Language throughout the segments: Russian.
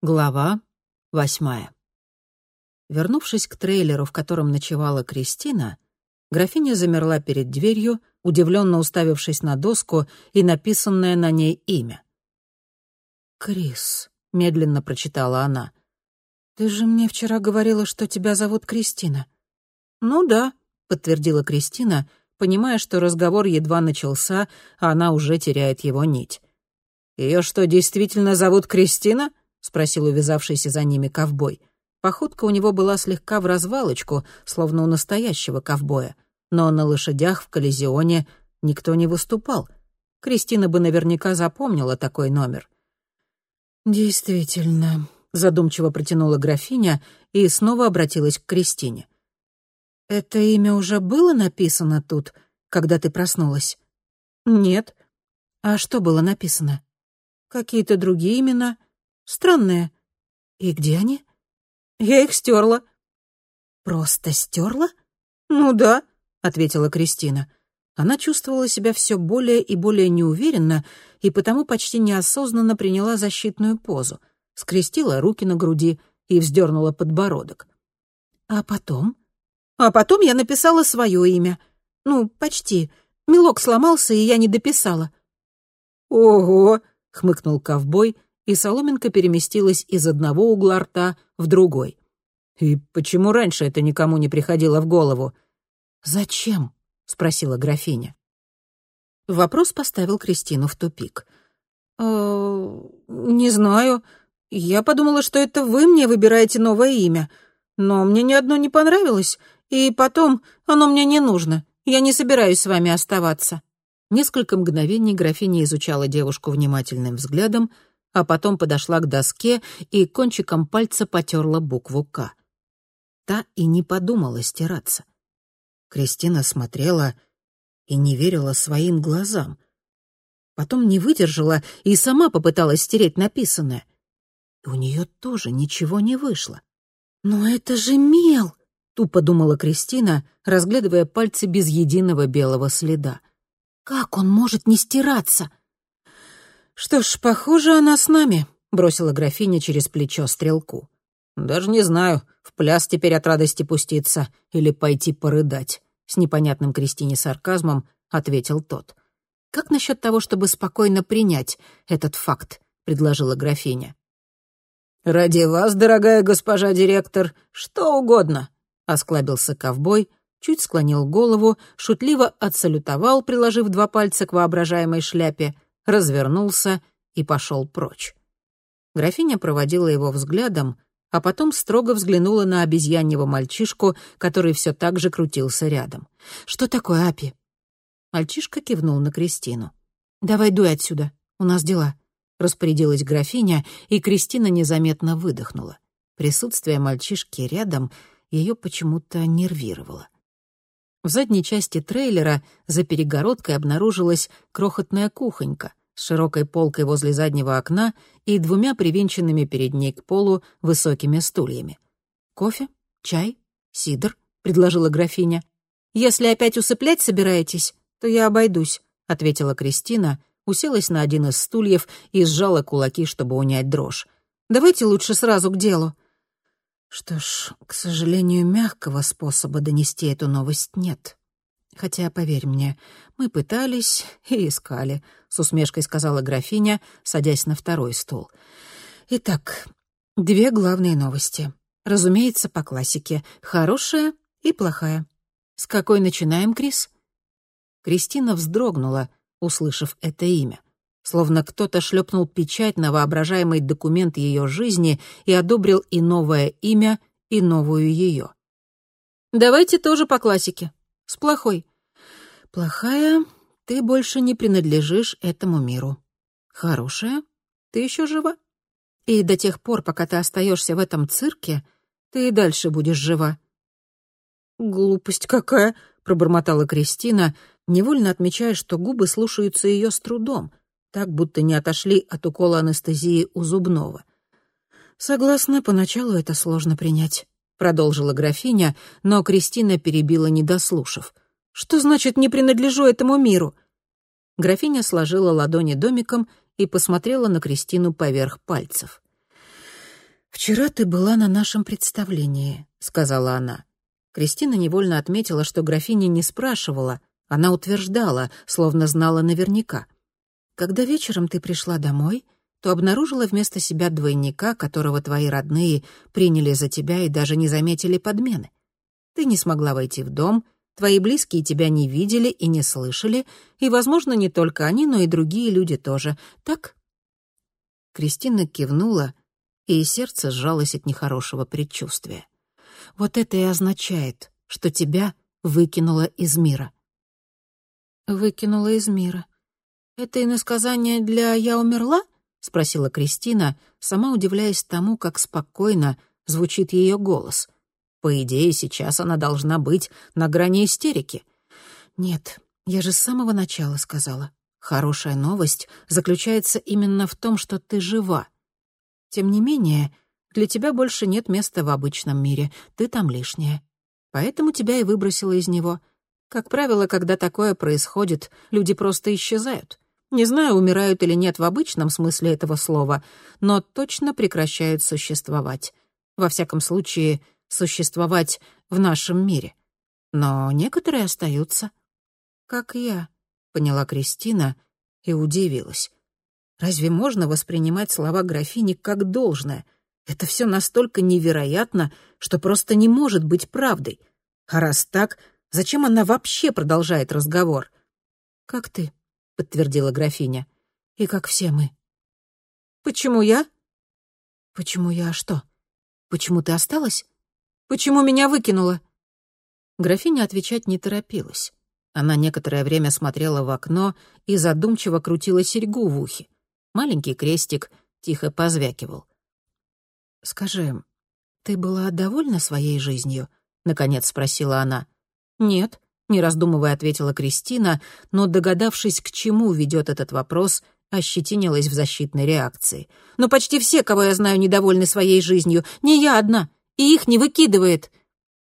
Глава восьмая. Вернувшись к трейлеру, в котором ночевала Кристина, графиня замерла перед дверью, удивленно уставившись на доску и написанное на ней имя. «Крис», — медленно прочитала она. «Ты же мне вчера говорила, что тебя зовут Кристина». «Ну да», — подтвердила Кристина, понимая, что разговор едва начался, а она уже теряет его нить. «Ее что, действительно зовут Кристина?» — спросил увязавшийся за ними ковбой. Походка у него была слегка в развалочку, словно у настоящего ковбоя. Но на лошадях в коллизионе никто не выступал. Кристина бы наверняка запомнила такой номер. «Действительно», — задумчиво протянула графиня и снова обратилась к Кристине. «Это имя уже было написано тут, когда ты проснулась?» «Нет». «А что было написано?» «Какие-то другие имена». Странные. И где они? Я их стерла. Просто стерла? Ну да, ответила Кристина. Она чувствовала себя все более и более неуверенно и потому почти неосознанно приняла защитную позу, скрестила руки на груди и вздернула подбородок. А потом? А потом я написала свое имя. Ну, почти. Мелок сломался, и я не дописала. «Ого!» — хмыкнул ковбой и соломинка переместилась из одного угла рта в другой. «И почему раньше это никому не приходило в голову?» «Зачем?» — спросила графиня. Вопрос поставил Кристину в тупик. «Э, «Не знаю. Я подумала, что это вы мне выбираете новое имя. Но мне ни одно не понравилось, и потом оно мне не нужно. Я не собираюсь с вами оставаться». Несколько мгновений графиня изучала девушку внимательным взглядом, а потом подошла к доске и кончиком пальца потерла букву «К». Та и не подумала стираться. Кристина смотрела и не верила своим глазам. Потом не выдержала и сама попыталась стереть написанное. И у нее тоже ничего не вышло. «Но это же мел!» — тупо думала Кристина, разглядывая пальцы без единого белого следа. «Как он может не стираться?» «Что ж, похоже, она с нами», — бросила графиня через плечо стрелку. «Даже не знаю, в пляс теперь от радости пуститься или пойти порыдать», — с непонятным Кристине сарказмом ответил тот. «Как насчет того, чтобы спокойно принять этот факт?» — предложила графиня. «Ради вас, дорогая госпожа директор, что угодно», — осклабился ковбой, чуть склонил голову, шутливо отсалютовал, приложив два пальца к воображаемой шляпе — развернулся и пошел прочь. Графиня проводила его взглядом, а потом строго взглянула на обезьяньего мальчишку, который все так же крутился рядом. «Что такое, Апи?» Мальчишка кивнул на Кристину. «Давай дуй отсюда, у нас дела», — распорядилась графиня, и Кристина незаметно выдохнула. Присутствие мальчишки рядом ее почему-то нервировало. В задней части трейлера за перегородкой обнаружилась крохотная кухонька, с широкой полкой возле заднего окна и двумя привинченными перед ней к полу высокими стульями. «Кофе? Чай? Сидр?» — предложила графиня. «Если опять усыплять собираетесь, то я обойдусь», — ответила Кристина, уселась на один из стульев и сжала кулаки, чтобы унять дрожь. «Давайте лучше сразу к делу». Что ж, к сожалению, мягкого способа донести эту новость нет. Хотя, поверь мне, мы пытались и искали, — с усмешкой сказала графиня, садясь на второй стул. Итак, две главные новости. Разумеется, по классике. Хорошая и плохая. С какой начинаем, Крис? Кристина вздрогнула, услышав это имя. Словно кто-то шлепнул печать на воображаемый документ ее жизни и одобрил и новое имя, и новую ее. «Давайте тоже по классике. С плохой. Плохая, ты больше не принадлежишь этому миру. Хорошая, ты еще жива. И до тех пор, пока ты остаешься в этом цирке, ты и дальше будешь жива. Глупость какая, пробормотала Кристина, невольно отмечая, что губы слушаются ее с трудом, так будто не отошли от укола анестезии у зубного. Согласна, поначалу это сложно принять, продолжила графиня, но Кристина перебила, не дослушав. Что значит «не принадлежу этому миру»?» Графиня сложила ладони домиком и посмотрела на Кристину поверх пальцев. «Вчера ты была на нашем представлении», — сказала она. Кристина невольно отметила, что графиня не спрашивала, она утверждала, словно знала наверняка. «Когда вечером ты пришла домой, то обнаружила вместо себя двойника, которого твои родные приняли за тебя и даже не заметили подмены. Ты не смогла войти в дом, твои близкие тебя не видели и не слышали, и, возможно, не только они, но и другие люди тоже. Так?» Кристина кивнула, и сердце сжалось от нехорошего предчувствия. «Вот это и означает, что тебя выкинуло из мира». «Выкинула из мира. Это иносказание для «я умерла»?» — спросила Кристина, сама удивляясь тому, как спокойно звучит ее голос. По идее, сейчас она должна быть на грани истерики. «Нет, я же с самого начала сказала. Хорошая новость заключается именно в том, что ты жива. Тем не менее, для тебя больше нет места в обычном мире, ты там лишняя. Поэтому тебя и выбросило из него. Как правило, когда такое происходит, люди просто исчезают. Не знаю, умирают или нет в обычном смысле этого слова, но точно прекращают существовать. Во всяком случае, существовать в нашем мире. Но некоторые остаются. Как я, поняла Кристина и удивилась. Разве можно воспринимать слова графини как должное? Это все настолько невероятно, что просто не может быть правдой. А раз так, зачем она вообще продолжает разговор? «Как ты?» — подтвердила графиня. «И как все мы». «Почему я?» «Почему я что? Почему ты осталась? Почему меня выкинула?» Графиня отвечать не торопилась. Она некоторое время смотрела в окно и задумчиво крутила серьгу в ухе. Маленький крестик тихо позвякивал. «Скажи, ты была довольна своей жизнью?» — наконец спросила она. «Нет», — не раздумывая ответила Кристина, но, догадавшись, к чему ведет этот вопрос, ощетинилась в защитной реакции. «Но почти все, кого я знаю, недовольны своей жизнью. Не я одна. И их не выкидывает».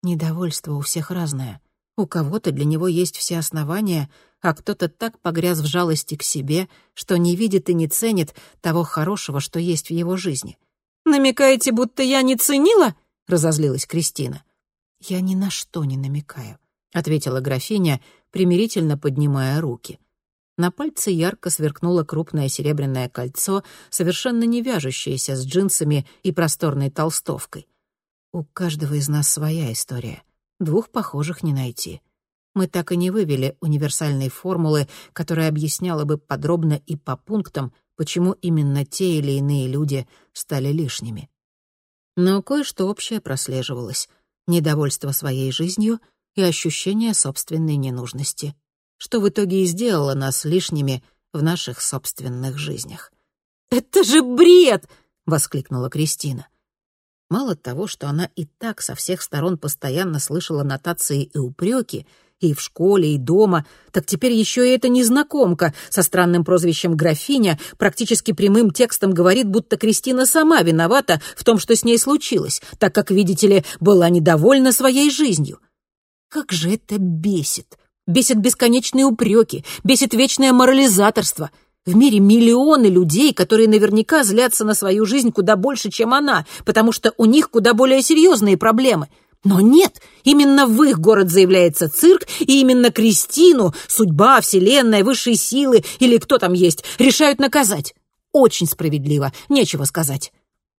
Недовольство у всех разное. У кого-то для него есть все основания, а кто-то так погряз в жалости к себе, что не видит и не ценит того хорошего, что есть в его жизни. «Намекаете, будто я не ценила?» — разозлилась Кристина. «Я ни на что не намекаю», — ответила графиня, примирительно поднимая руки. На пальце ярко сверкнуло крупное серебряное кольцо, совершенно не вяжущееся с джинсами и просторной толстовкой. У каждого из нас своя история. Двух похожих не найти. Мы так и не вывели универсальной формулы, которая объясняла бы подробно и по пунктам, почему именно те или иные люди стали лишними. Но кое-что общее прослеживалось — недовольство своей жизнью и ощущение собственной ненужности, что в итоге и сделало нас лишними в наших собственных жизнях. «Это же бред!» — воскликнула Кристина. Мало того, что она и так со всех сторон постоянно слышала нотации и упреки, и в школе, и дома, так теперь еще и эта незнакомка со странным прозвищем «графиня» практически прямым текстом говорит, будто Кристина сама виновата в том, что с ней случилось, так как, видите ли, была недовольна своей жизнью. Как же это бесит! Бесит бесконечные упреки, бесит вечное морализаторство — в мире миллионы людей, которые наверняка злятся на свою жизнь куда больше, чем она, потому что у них куда более серьезные проблемы. Но нет, именно в их город заявляется цирк, и именно Кристину, судьба, вселенная, высшие силы или кто там есть, решают наказать. Очень справедливо, нечего сказать.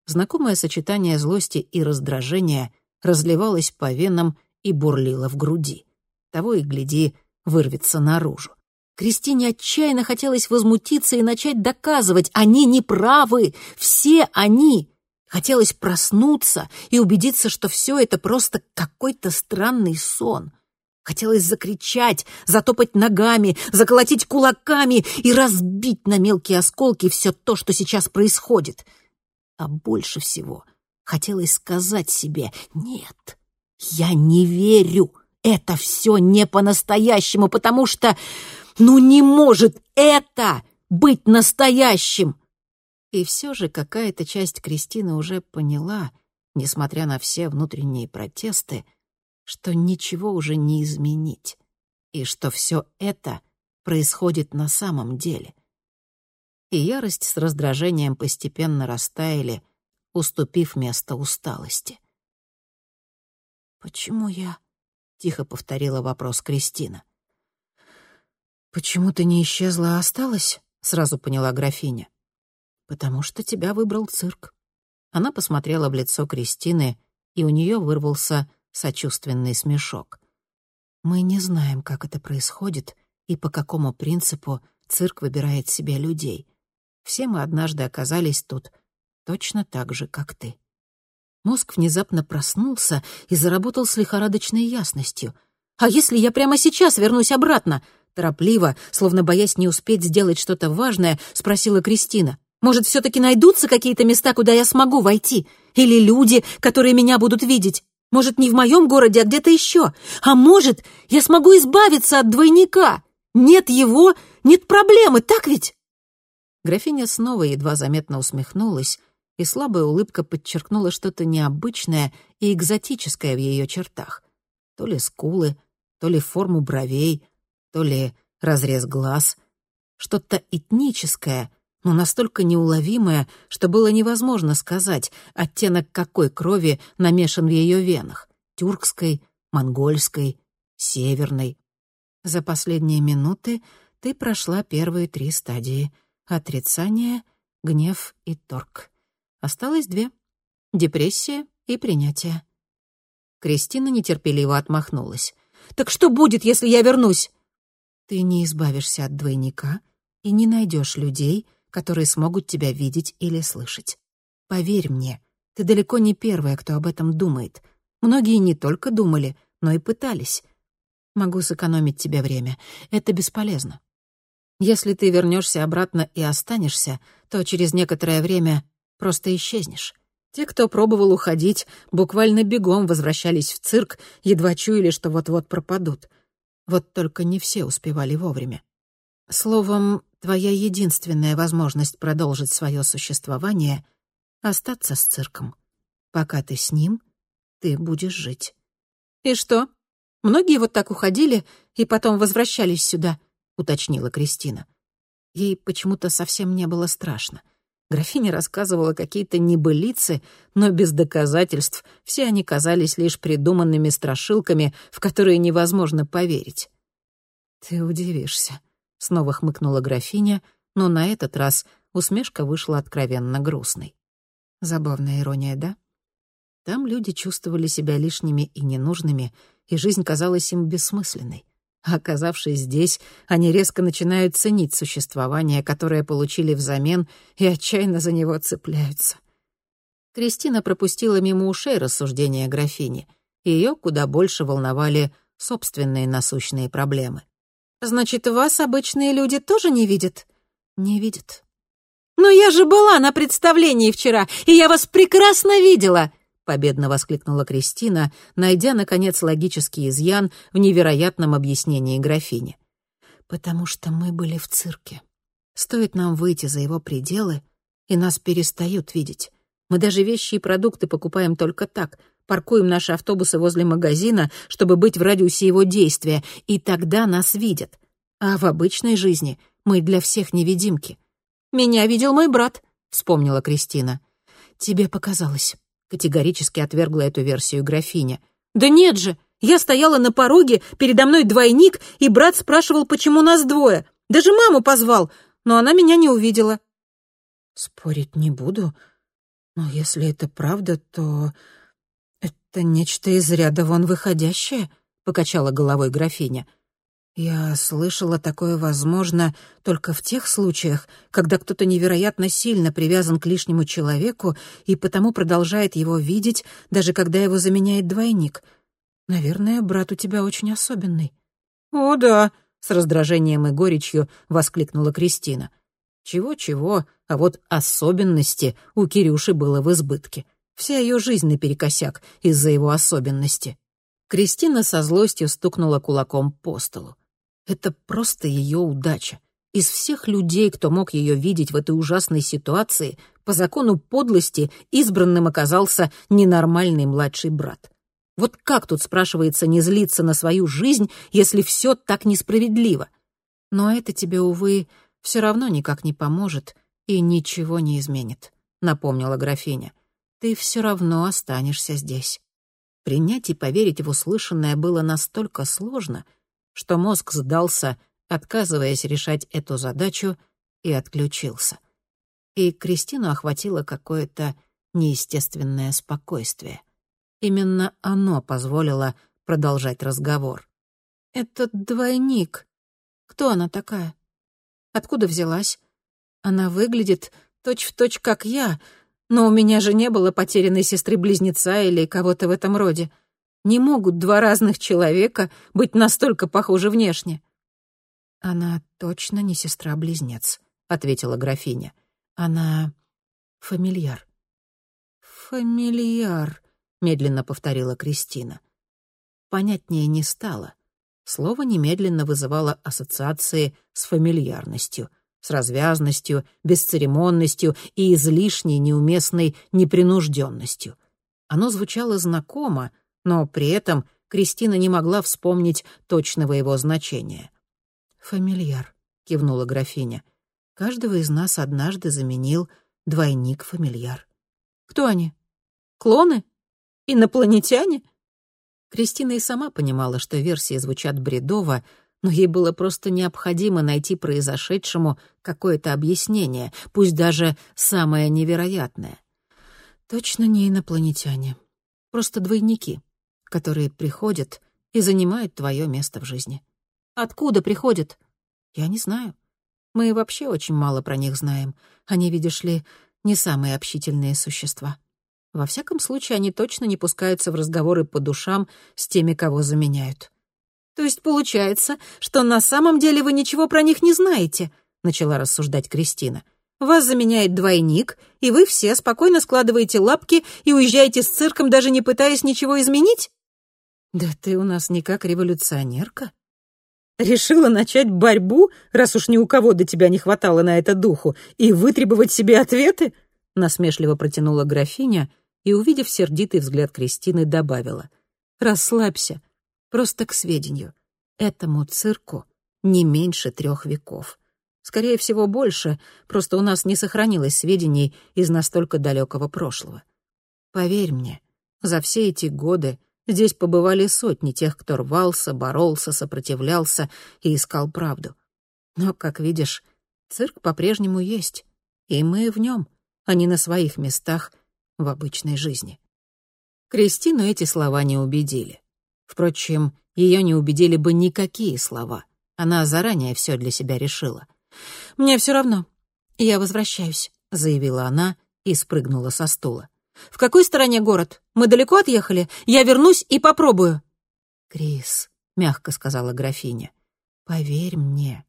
Знакомое сочетание злости и раздражения разливалось по венам и бурлило в груди. Того и гляди, вырвется наружу. Кристине отчаянно хотелось возмутиться и начать доказывать, они не правы, все они. Хотелось проснуться и убедиться, что все это просто какой-то странный сон. Хотелось закричать, затопать ногами, заколотить кулаками и разбить на мелкие осколки все то, что сейчас происходит. А больше всего хотелось сказать себе «Нет, я не верю, это все не по-настоящему, потому что ну не может это быть настоящим! И все же какая-то часть Кристины уже поняла, несмотря на все внутренние протесты, что ничего уже не изменить, и что все это происходит на самом деле. И ярость с раздражением постепенно растаяли, уступив место усталости. «Почему я?» — тихо повторила вопрос Кристина. «Почему ты не исчезла, а осталась?» — сразу поняла графиня. «Потому что тебя выбрал цирк». Она посмотрела в лицо Кристины, и у нее вырвался сочувственный смешок. «Мы не знаем, как это происходит и по какому принципу цирк выбирает себе людей. Все мы однажды оказались тут точно так же, как ты». Мозг внезапно проснулся и заработал с лихорадочной ясностью. «А если я прямо сейчас вернусь обратно?» Торопливо, словно боясь не успеть сделать что-то важное, спросила Кристина. «Может, все-таки найдутся какие-то места, куда я смогу войти? Или люди, которые меня будут видеть? Может, не в моем городе, а где-то еще? А может, я смогу избавиться от двойника? Нет его, нет проблемы, так ведь?» Графиня снова едва заметно усмехнулась, и слабая улыбка подчеркнула что-то необычное и экзотическое в ее чертах. То ли скулы, то ли форму бровей, то ли разрез глаз. Что-то этническое, но настолько неуловимое, что было невозможно сказать, оттенок какой крови намешан в ее венах — тюркской, монгольской, северной. За последние минуты ты прошла первые три стадии — отрицание, гнев и торг. Осталось две — депрессия и принятие. Кристина нетерпеливо отмахнулась. «Так что будет, если я вернусь?» «Ты не избавишься от двойника и не найдешь людей, которые смогут тебя видеть или слышать. Поверь мне, ты далеко не первая, кто об этом думает. Многие не только думали, но и пытались. Могу сэкономить тебе время. Это бесполезно. Если ты вернешься обратно и останешься, то через некоторое время просто исчезнешь. Те, кто пробовал уходить, буквально бегом возвращались в цирк, едва чуяли, что вот-вот пропадут. Вот только не все успевали вовремя. Словом, твоя единственная возможность продолжить свое существование — остаться с цирком. Пока ты с ним, ты будешь жить. «И что? Многие вот так уходили и потом возвращались сюда?» — уточнила Кристина. Ей почему-то совсем не было страшно. Графиня рассказывала какие-то небылицы, но без доказательств все они казались лишь придуманными страшилками, в которые невозможно поверить. «Ты удивишься», — снова хмыкнула графиня, но на этот раз усмешка вышла откровенно грустной. Забавная ирония, да? Там люди чувствовали себя лишними и ненужными, и жизнь казалась им бессмысленной. Оказавшись здесь, они резко начинают ценить существование, которое получили взамен, и отчаянно за него цепляются. Кристина пропустила мимо ушей рассуждения графини. Ее куда больше волновали собственные насущные проблемы. «Значит, вас обычные люди тоже не видят?» «Не видят». «Но я же была на представлении вчера, и я вас прекрасно видела!» Победно воскликнула Кристина, найдя, наконец, логический изъян в невероятном объяснении графини. «Потому что мы были в цирке. Стоит нам выйти за его пределы, и нас перестают видеть. Мы даже вещи и продукты покупаем только так, паркуем наши автобусы возле магазина, чтобы быть в радиусе его действия, и тогда нас видят. А в обычной жизни мы для всех невидимки. «Меня видел мой брат», — вспомнила Кристина. «Тебе показалось. Категорически отвергла эту версию графиня. «Да нет же! Я стояла на пороге, передо мной двойник, и брат спрашивал, почему нас двое. Даже маму позвал, но она меня не увидела». «Спорить не буду, но если это правда, то это нечто из ряда вон выходящее», — покачала головой графиня. Я слышала, такое возможно только в тех случаях, когда кто-то невероятно сильно привязан к лишнему человеку и потому продолжает его видеть, даже когда его заменяет двойник. Наверное, брат у тебя очень особенный. «О, да», — с раздражением и горечью воскликнула Кристина. Чего-чего, а вот особенности у Кирюши было в избытке. Вся ее жизнь наперекосяк из-за его особенности. Кристина со злостью стукнула кулаком по столу. Это просто ее удача. Из всех людей, кто мог ее видеть в этой ужасной ситуации, по закону подлости избранным оказался ненормальный младший брат. Вот как тут, спрашивается, не злиться на свою жизнь, если все так несправедливо? Но это тебе, увы, все равно никак не поможет и ничего не изменит, напомнила графиня. ты все равно останешься здесь. Принять и поверить в услышанное было настолько сложно, что мозг сдался, отказываясь решать эту задачу, и отключился. И Кристину охватило какое-то неестественное спокойствие. Именно оно позволило продолжать разговор. «Этот двойник. Кто она такая? Откуда взялась? Она выглядит точь-в-точь, точь, как я, но у меня же не было потерянной сестры-близнеца или кого-то в этом роде. Не могут два разных человека быть настолько похожи внешне». «Она точно не сестра-близнец», — ответила графиня. «Она фамильяр». «Фамильяр», — медленно повторила Кристина. Понятнее не стало. Слово немедленно вызывало ассоциации с фамильярностью, с развязностью, бесцеремонностью и излишней неуместной непринужденностью. Оно звучало знакомо, но при этом Кристина не могла вспомнить точного его значения. «Фамильяр», — кивнула графиня. «Каждого из нас однажды заменил двойник-фамильяр». «Кто они? Клоны? Инопланетяне?» Кристина и сама понимала, что версии звучат бредово, но ей было просто необходимо найти произошедшему какое-то объяснение, пусть даже самое невероятное. Точно не инопланетяне. Просто двойники, которые приходят и занимают твое место в жизни. Откуда приходят? Я не знаю. Мы вообще очень мало про них знаем. Они, видишь ли, не самые общительные существа. Во всяком случае, они точно не пускаются в разговоры по душам с теми, кого заменяют. «То есть получается, что на самом деле вы ничего про них не знаете?» — начала рассуждать Кристина. «Вас заменяет двойник, и вы все спокойно складываете лапки и уезжаете с цирком, даже не пытаясь ничего изменить?» «Да ты у нас не как революционерка», Решила начать борьбу, раз уж ни у кого до тебя не хватало на это духу, и вытребовать себе ответы?» Насмешливо протянула графиня и, увидев сердитый взгляд Кристины, добавила. «Расслабься. Просто к сведению. Этому цирку не меньше трех веков. Скорее всего, больше, просто у нас не сохранилось сведений из настолько далекого прошлого. Поверь мне, за все эти годы Здесь побывали сотни тех, кто рвался, боролся, сопротивлялся и искал правду. Но, как видишь, цирк по-прежнему есть, и мы в нем, а не на своих местах в обычной жизни. Кристину эти слова не убедили. Впрочем, ее не убедили бы никакие слова. Она заранее все для себя решила. «Мне все равно. Я возвращаюсь», — заявила она и спрыгнула со стула. В какой стороне город? Мы далеко отъехали? Я вернусь и попробую». «Крис», — мягко сказала графиня, — «поверь мне,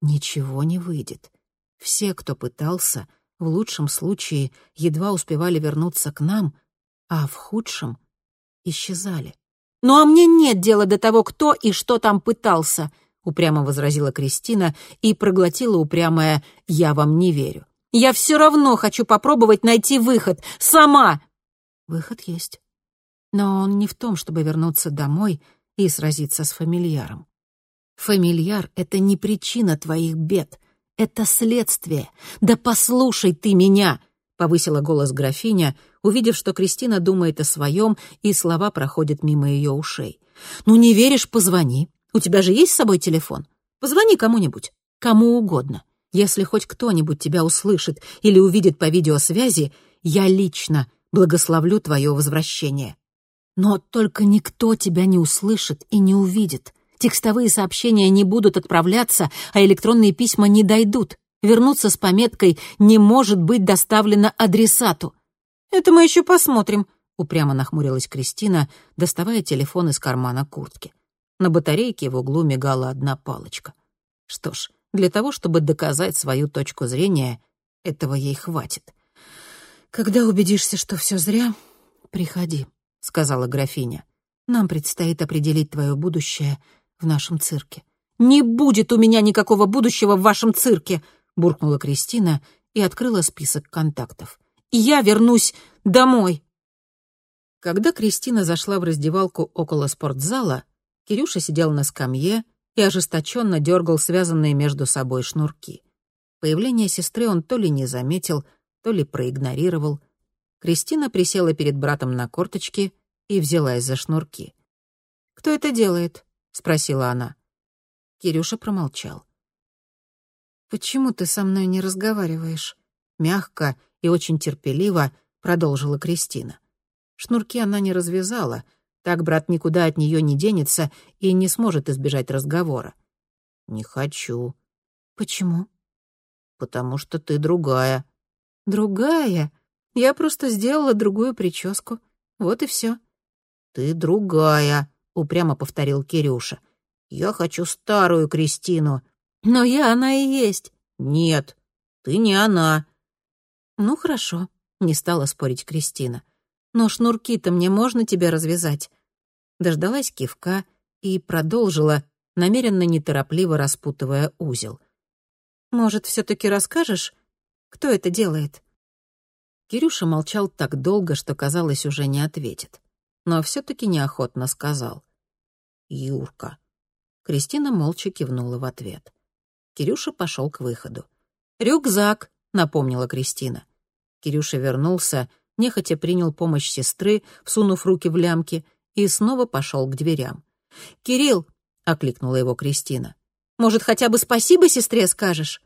ничего не выйдет. Все, кто пытался, в лучшем случае едва успевали вернуться к нам, а в худшем — исчезали». «Ну а мне нет дела до того, кто и что там пытался», — упрямо возразила Кристина и проглотила упрямое «я вам не верю». Я все равно хочу попробовать найти выход. Сама!» Выход есть. Но он не в том, чтобы вернуться домой и сразиться с фамильяром. Фамильяр — это не причина твоих бед. Это следствие. Да послушай ты меня!» — повысила голос графиня, увидев, что Кристина думает о своем, и слова проходят мимо ее ушей. «Ну не веришь, позвони. У тебя же есть с собой телефон? Позвони кому-нибудь, кому угодно. Если хоть кто-нибудь тебя услышит или увидит по видеосвязи, я лично благословлю твое возвращение. Но только никто тебя не услышит и не увидит. Текстовые сообщения не будут отправляться, а электронные письма не дойдут. Вернуться с пометкой «не может быть доставлено адресату». «Это мы еще посмотрим», — упрямо нахмурилась Кристина, доставая телефон из кармана куртки. На батарейке в углу мигала одна палочка. Что ж, для того, чтобы доказать свою точку зрения, этого ей хватит. «Когда убедишься, что все зря, приходи», — сказала графиня. «Нам предстоит определить твое будущее в нашем цирке». «Не будет у меня никакого будущего в вашем цирке», — буркнула Кристина и открыла список контактов. «Я вернусь домой». Когда Кристина зашла в раздевалку около спортзала, Кирюша сидел на скамье, и ожесточенно дергал связанные между собой шнурки. Появление сестры он то ли не заметил, то ли проигнорировал. Кристина присела перед братом на корточки и взялась за шнурки. «Кто это делает?» — спросила она. Кирюша промолчал. «Почему ты со мной не разговариваешь?» Мягко и очень терпеливо продолжила Кристина. Шнурки она не развязала, так брат никуда от нее не денется и не сможет избежать разговора. «Не хочу». «Почему?» «Потому что ты другая». «Другая? Я просто сделала другую прическу. Вот и все». «Ты другая», — упрямо повторил Кирюша. «Я хочу старую Кристину». «Но я она и есть». «Нет, ты не она». «Ну, хорошо», — не стала спорить Кристина. «Но шнурки-то мне можно тебе развязать?» Дождалась кивка и продолжила, намеренно неторопливо распутывая узел. «Может, все таки расскажешь, кто это делает?» Кирюша молчал так долго, что, казалось, уже не ответит. Но все таки неохотно сказал. «Юрка». Кристина молча кивнула в ответ. Кирюша пошел к выходу. «Рюкзак», — напомнила Кристина. Кирюша вернулся, нехотя принял помощь сестры, всунув руки в лямки, и снова пошел к дверям. «Кирилл!» — окликнула его Кристина. «Может, хотя бы спасибо сестре скажешь?»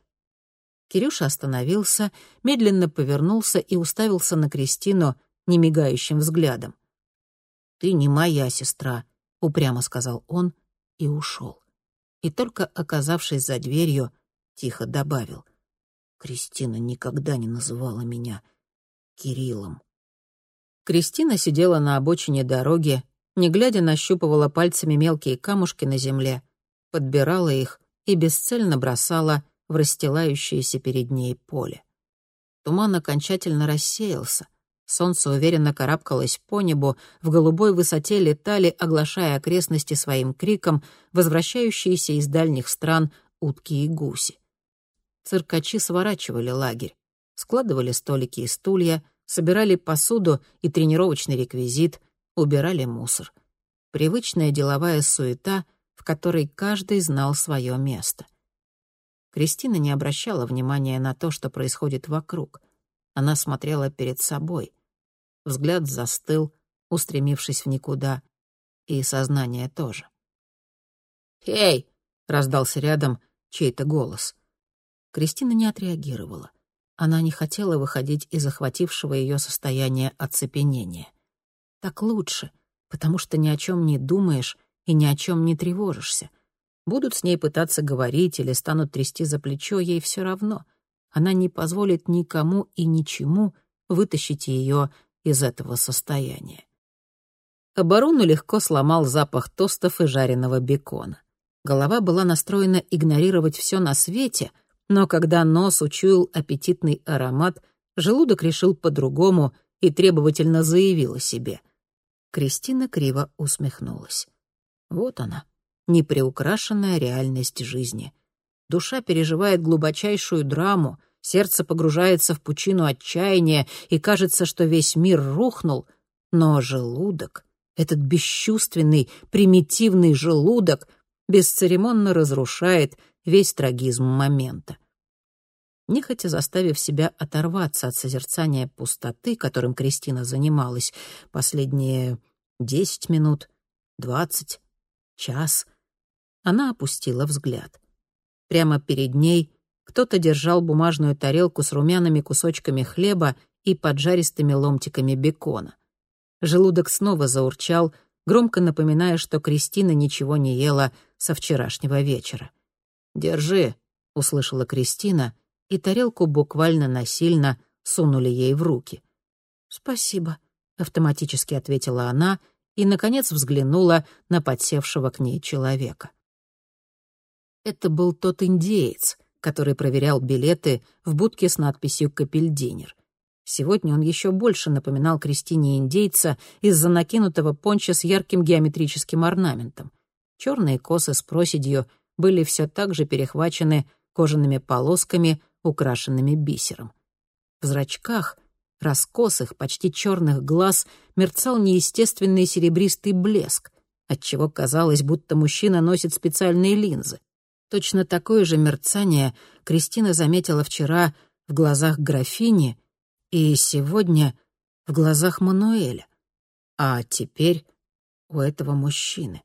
Кирюша остановился, медленно повернулся и уставился на Кристину немигающим взглядом. «Ты не моя сестра», — упрямо сказал он и ушел. И только оказавшись за дверью, тихо добавил. Кристина никогда не называла меня Кириллом. Кристина сидела на обочине дороги, не глядя нащупывала пальцами мелкие камушки на земле, подбирала их и бесцельно бросала в расстилающееся перед ней поле. Туман окончательно рассеялся. Солнце уверенно карабкалось по небу, в голубой высоте летали, оглашая окрестности своим криком, возвращающиеся из дальних стран утки и гуси. Циркачи сворачивали лагерь, складывали столики и стулья, собирали посуду и тренировочный реквизит, убирали мусор. Привычная деловая суета, в которой каждый знал свое место. Кристина не обращала внимания на то, что происходит вокруг. Она смотрела перед собой. Взгляд застыл, устремившись в никуда, и сознание тоже. «Эй!» — раздался рядом чей-то голос. Кристина не отреагировала. Она не хотела выходить из захватившего ее состояния оцепенения. Так лучше, потому что ни о чем не думаешь и ни о чем не тревожишься. Будут с ней пытаться говорить или станут трясти за плечо, ей все равно. Она не позволит никому и ничему вытащить ее из этого состояния. Оборону легко сломал запах тостов и жареного бекона. Голова была настроена игнорировать все на свете — но когда нос учуял аппетитный аромат, желудок решил по-другому и требовательно заявил о себе. Кристина криво усмехнулась. Вот она, неприукрашенная реальность жизни. Душа переживает глубочайшую драму, сердце погружается в пучину отчаяния, и кажется, что весь мир рухнул, но желудок, этот бесчувственный, примитивный желудок, бесцеремонно разрушает весь трагизм момента. Нехотя заставив себя оторваться от созерцания пустоты, которым Кристина занималась последние десять минут, двадцать, час, она опустила взгляд. Прямо перед ней кто-то держал бумажную тарелку с румяными кусочками хлеба и поджаристыми ломтиками бекона. Желудок снова заурчал, громко напоминая, что Кристина ничего не ела со вчерашнего вечера. «Держи», — услышала Кристина, и тарелку буквально насильно сунули ей в руки. «Спасибо», — автоматически ответила она и, наконец, взглянула на подсевшего к ней человека. Это был тот индеец, который проверял билеты в будке с надписью «Капельдинер». Сегодня он еще больше напоминал Кристине индейца из-за накинутого понча с ярким геометрическим орнаментом. Черные косы с проседью — были все так же перехвачены кожаными полосками, украшенными бисером. В зрачках, раскосых, почти черных глаз мерцал неестественный серебристый блеск, отчего казалось, будто мужчина носит специальные линзы. Точно такое же мерцание Кристина заметила вчера в глазах графини и сегодня в глазах Мануэля, а теперь у этого мужчины.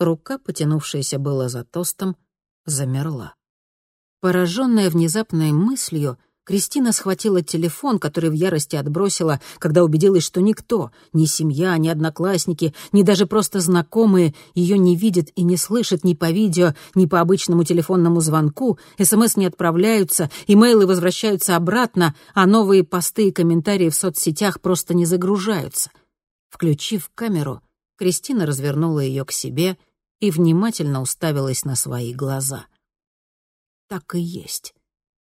Рука, потянувшаяся было за тостом, замерла. Пораженная внезапной мыслью, Кристина схватила телефон, который в ярости отбросила, когда убедилась, что никто, ни семья, ни одноклассники, ни даже просто знакомые ее не видят и не слышат ни по видео, ни по обычному телефонному звонку, СМС не отправляются, имейлы возвращаются обратно, а новые посты и комментарии в соцсетях просто не загружаются. Включив камеру, Кристина развернула ее к себе и внимательно уставилась на свои глаза — так и есть.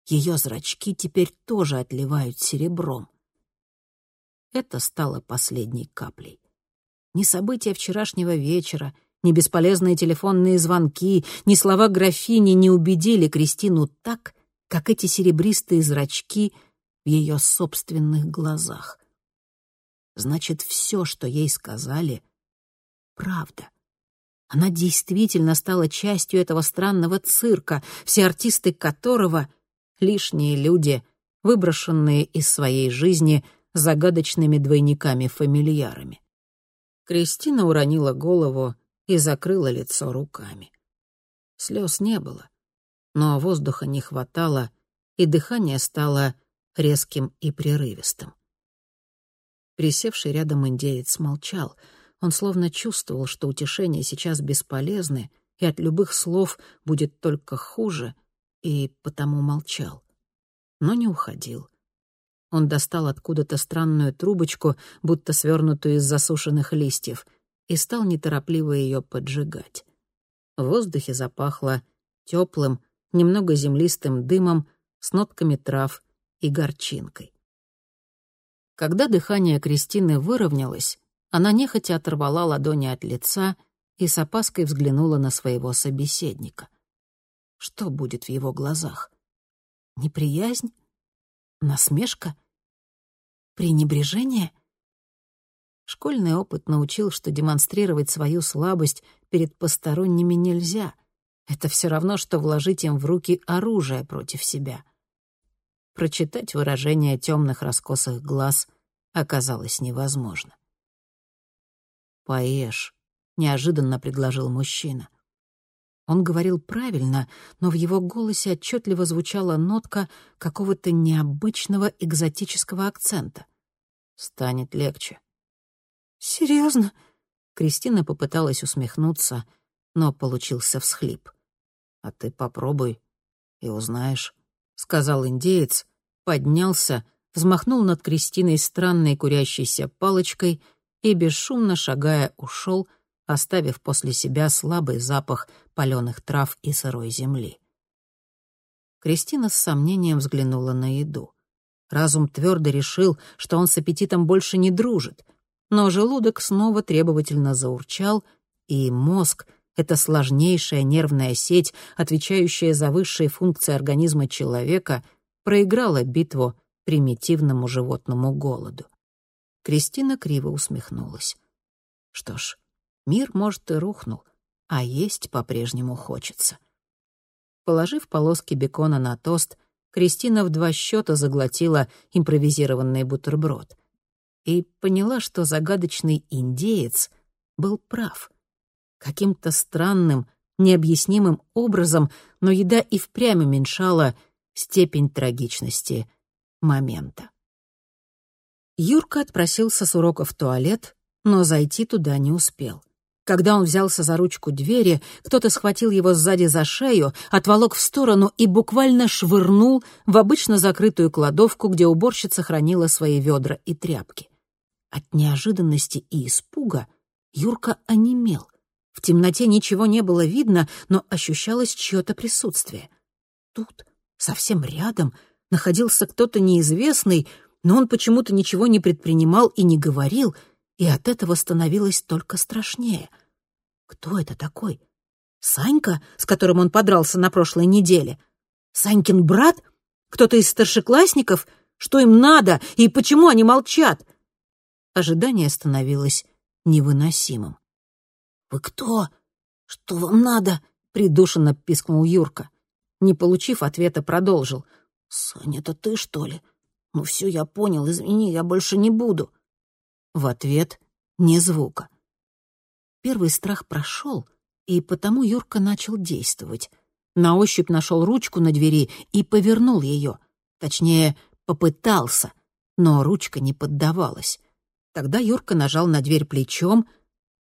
Ее зрачки теперь тоже отливают серебром. Это стало последней каплей. Ни события вчерашнего вечера, ни бесполезные телефонные звонки, ни слова графини не убедили Кристину так, как эти серебристые зрачки в ее собственных глазах. Значит, все, что ей сказали, — правда. Она действительно стала частью этого странного цирка, все артисты которого — лишние люди, выброшенные из своей жизни загадочными двойниками-фамильярами. Кристина уронила голову и закрыла лицо руками. Слез не было, но воздуха не хватало, и дыхание стало резким и прерывистым. Присевший рядом индеец молчал — он словно чувствовал, что утешения сейчас бесполезны, и от любых слов будет только хуже, и потому молчал. Но не уходил. Он достал откуда-то странную трубочку, будто свернутую из засушенных листьев, и стал неторопливо ее поджигать. В воздухе запахло теплым, немного землистым дымом с нотками трав и горчинкой. Когда дыхание Кристины выровнялось, она нехотя оторвала ладони от лица и с опаской взглянула на своего собеседника. Что будет в его глазах? Неприязнь? Насмешка? Пренебрежение? Школьный опыт научил, что демонстрировать свою слабость перед посторонними нельзя. Это все равно, что вложить им в руки оружие против себя. Прочитать выражение темных раскосых глаз оказалось невозможно. «Поешь», — неожиданно предложил мужчина. Он говорил правильно, но в его голосе отчетливо звучала нотка какого-то необычного экзотического акцента. «Станет легче». «Серьезно?» Кристина попыталась усмехнуться, но получился всхлип. «А ты попробуй и узнаешь», — сказал индеец, поднялся, взмахнул над Кристиной странной курящейся палочкой — и, бесшумно шагая, ушел, оставив после себя слабый запах паленых трав и сырой земли. Кристина с сомнением взглянула на еду. Разум твердо решил, что он с аппетитом больше не дружит, но желудок снова требовательно заурчал, и мозг — эта сложнейшая нервная сеть, отвечающая за высшие функции организма человека, проиграла битву примитивному животному голоду. Кристина криво усмехнулась. Что ж, мир, может, и рухнул, а есть по-прежнему хочется. Положив полоски бекона на тост, Кристина в два счета заглотила импровизированный бутерброд и поняла, что загадочный индеец был прав. Каким-то странным, необъяснимым образом, но еда и впрямь уменьшала степень трагичности момента. Юрка отпросился с урока в туалет, но зайти туда не успел. Когда он взялся за ручку двери, кто-то схватил его сзади за шею, отволок в сторону и буквально швырнул в обычно закрытую кладовку, где уборщица хранила свои ведра и тряпки. От неожиданности и испуга Юрка онемел. В темноте ничего не было видно, но ощущалось чье-то присутствие. Тут, совсем рядом, находился кто-то неизвестный, но он почему-то ничего не предпринимал и не говорил, и от этого становилось только страшнее. Кто это такой? Санька, с которым он подрался на прошлой неделе? Санькин брат? Кто-то из старшеклассников? Что им надо и почему они молчат? Ожидание становилось невыносимым. «Вы кто? Что вам надо?» — придушенно пискнул Юрка. Не получив ответа, продолжил. «Саня, это ты, что ли? «Ну все, я понял, извини, я больше не буду». В ответ ни звука. Первый страх прошел, и потому Юрка начал действовать. На ощупь нашел ручку на двери и повернул ее. Точнее, попытался, но ручка не поддавалась. Тогда Юрка нажал на дверь плечом,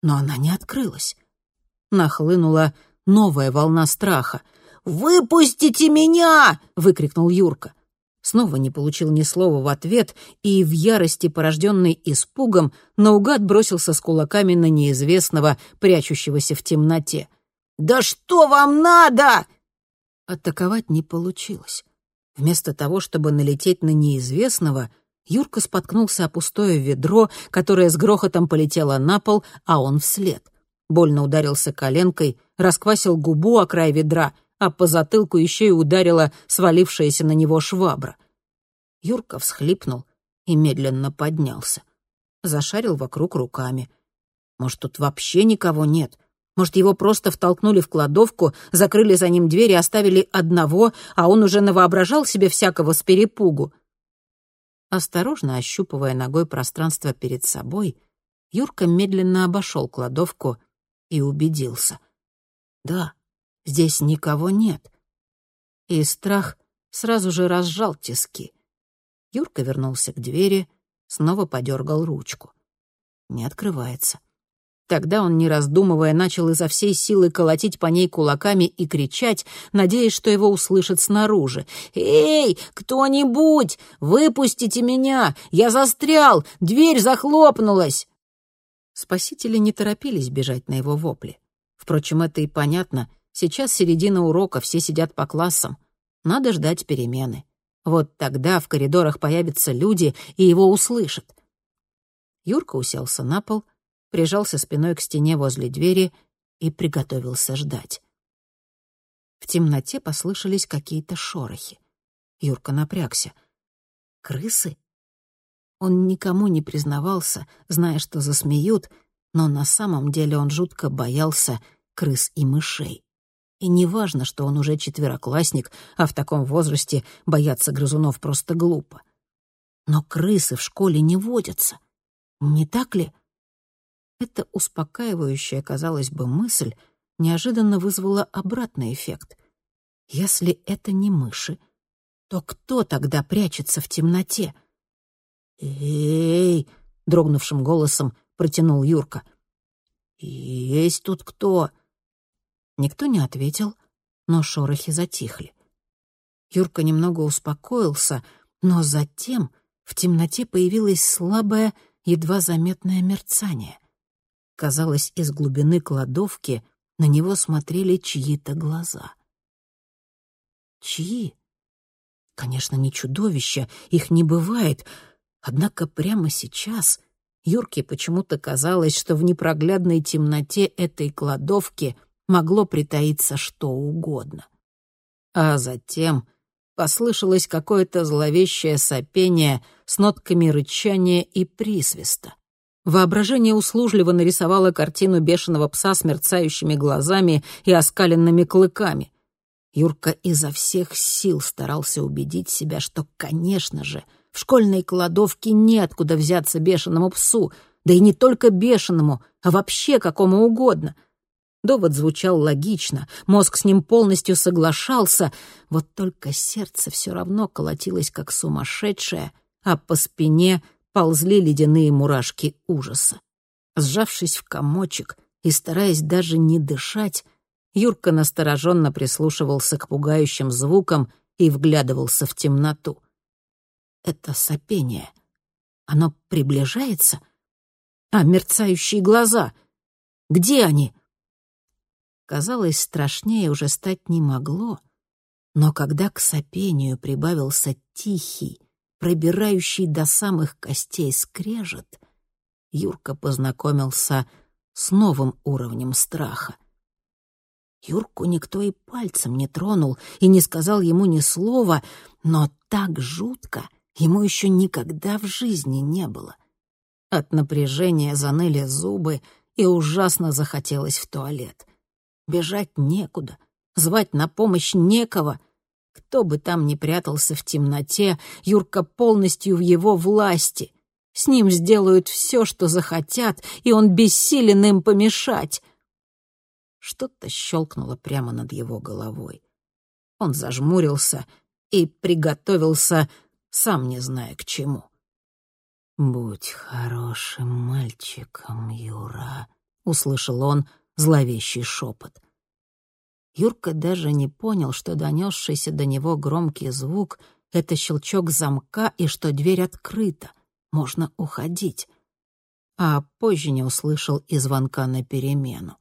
но она не открылась. Нахлынула новая волна страха. «Выпустите меня!» — выкрикнул Юрка. Снова не получил ни слова в ответ и в ярости, порожденной испугом, наугад бросился с кулаками на неизвестного, прячущегося в темноте. «Да что вам надо?» Атаковать не получилось. Вместо того, чтобы налететь на неизвестного, Юрка споткнулся о пустое ведро, которое с грохотом полетело на пол, а он вслед. Больно ударился коленкой, расквасил губу о край ведра, а по затылку еще и ударила свалившаяся на него швабра. Юрка всхлипнул и медленно поднялся. Зашарил вокруг руками. Может, тут вообще никого нет? Может, его просто втолкнули в кладовку, закрыли за ним дверь и оставили одного, а он уже навоображал себе всякого с перепугу? Осторожно ощупывая ногой пространство перед собой, Юрка медленно обошел кладовку и убедился. Да, здесь никого нет. И страх сразу же разжал тиски. Юрка вернулся к двери, снова подергал ручку. Не открывается. Тогда он, не раздумывая, начал изо всей силы колотить по ней кулаками и кричать, надеясь, что его услышат снаружи. «Эй, кто-нибудь! Выпустите меня! Я застрял! Дверь захлопнулась!» Спасители не торопились бежать на его вопли. Впрочем, это и понятно. Сейчас середина урока, все сидят по классам. Надо ждать перемены. Вот тогда в коридорах появятся люди и его услышат. Юрка уселся на пол — прижался спиной к стене возле двери и приготовился ждать. В темноте послышались какие-то шорохи. Юрка напрягся. «Крысы?» Он никому не признавался, зная, что засмеют, но на самом деле он жутко боялся крыс и мышей. И не важно, что он уже четвероклассник, а в таком возрасте бояться грызунов просто глупо. Но крысы в школе не водятся. Не так ли? Эта успокаивающая, казалось бы, мысль неожиданно вызвала обратный эффект. Если это не мыши, то кто тогда прячется в темноте? «Эй!» — дрогнувшим голосом протянул Юрка. «Есть тут кто?» Никто не ответил, но шорохи затихли. Юрка немного успокоился, но затем в темноте появилось слабое, едва заметное мерцание. Казалось, из глубины кладовки на него смотрели чьи-то глаза. Чьи? Конечно, не чудовища, их не бывает. Однако прямо сейчас Юрке почему-то казалось, что в непроглядной темноте этой кладовки могло притаиться что угодно. А затем послышалось какое-то зловещее сопение с нотками рычания и присвиста. Воображение услужливо нарисовало картину бешеного пса с мерцающими глазами и оскаленными клыками. Юрка изо всех сил старался убедить себя, что, конечно же, в школьной кладовке неоткуда взяться бешеному псу, да и не только бешеному, а вообще какому угодно. Довод звучал логично, мозг с ним полностью соглашался, вот только сердце все равно колотилось как сумасшедшее, а по спине — ползли ледяные мурашки ужаса. Сжавшись в комочек и стараясь даже не дышать, Юрка настороженно прислушивался к пугающим звукам и вглядывался в темноту. Это сопение. Оно приближается? А мерцающие глаза? Где они? Казалось, страшнее уже стать не могло, но когда к сопению прибавился тихий, пробирающий до самых костей скрежет, Юрка познакомился с новым уровнем страха. Юрку никто и пальцем не тронул и не сказал ему ни слова, но так жутко ему еще никогда в жизни не было. От напряжения заныли зубы, и ужасно захотелось в туалет. Бежать некуда, звать на помощь некого. Кто бы там ни прятался в темноте, Юрка полностью в его власти. С ним сделают все, что захотят, и он бессилен им помешать. Что-то щелкнуло прямо над его головой. Он зажмурился и приготовился, сам не зная к чему. «Будь хорошим мальчиком, Юра», — услышал он зловещий шепот. Юрка даже не понял, что донесшийся до него громкий звук — это щелчок замка и что дверь открыта, можно уходить. А позже не услышал и звонка на перемену.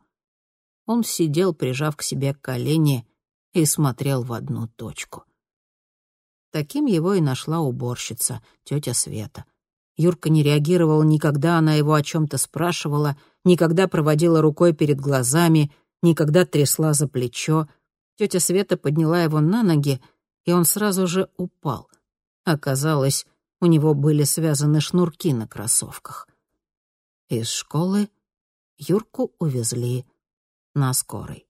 Он сидел, прижав к себе колени, и смотрел в одну точку. Таким его и нашла уборщица, тетя Света. Юрка не реагировал никогда она его о чем-то спрашивала, никогда проводила рукой перед глазами, никогда трясла за плечо. Тетя Света подняла его на ноги, и он сразу же упал. Оказалось, у него были связаны шнурки на кроссовках. Из школы Юрку увезли на скорой.